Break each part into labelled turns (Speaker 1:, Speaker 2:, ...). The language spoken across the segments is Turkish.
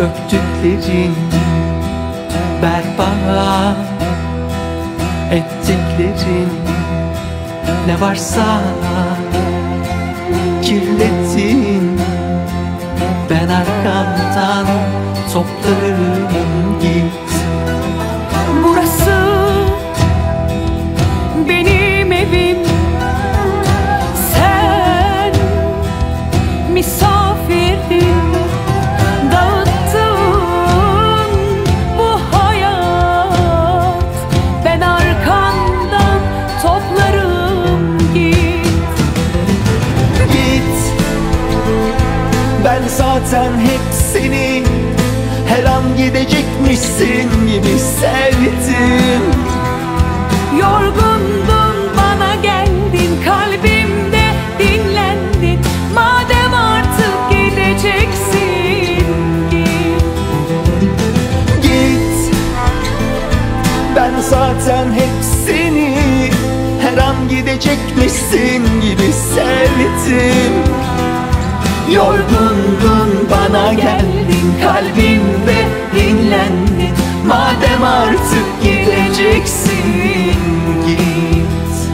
Speaker 1: Döktüklerin berbat Ettiklerin ne varsa Kirlettin. Ben arkamdan toplarım git.
Speaker 2: Burası
Speaker 1: zaten hep seni Her an gidecekmişsin gibi sevdim.
Speaker 2: Yorgundun bana geldin kalbimde dinlendin. Madem artık gideceksin git.
Speaker 1: Git Ben zaten hep seni Her an gidecekmişsin gibi sevdim Yorgundun bana geldin kalbimde dinlendin Madem artık gideceksin git.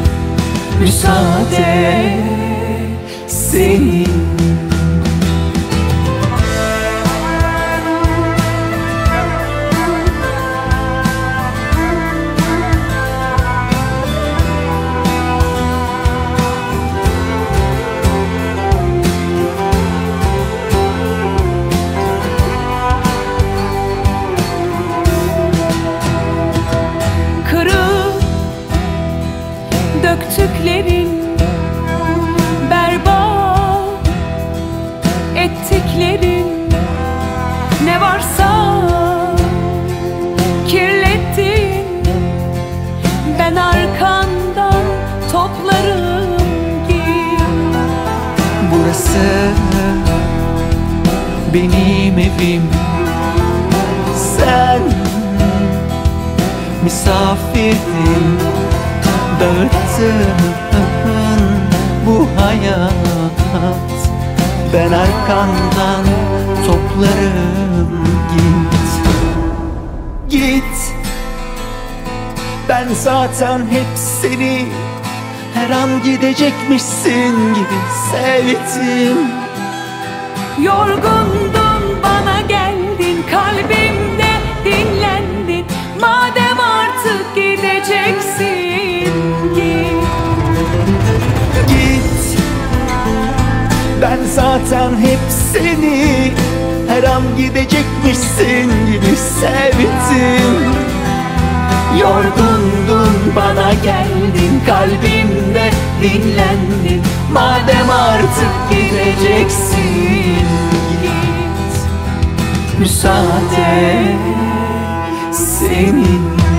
Speaker 1: Müsaade senin
Speaker 2: döktüklerin berbat ettiklerin ne varsa kirlettin. Ben arkandan toplarım git
Speaker 1: Burası benim evim. Sen misafirdin Dağıttın bu hayat. Ben arkandan toplarım git. Git. Ben zaten hep seni her an gidecekmişsin gibi sevdim.
Speaker 2: Yorgundun bana geldin
Speaker 1: Ben zaten hepsini Her an gidecekmişsin gibi sevdim. Yorgundun bana geldin kalbimde dinlendin. Madem artık gideceksin git. Müsaade seninle.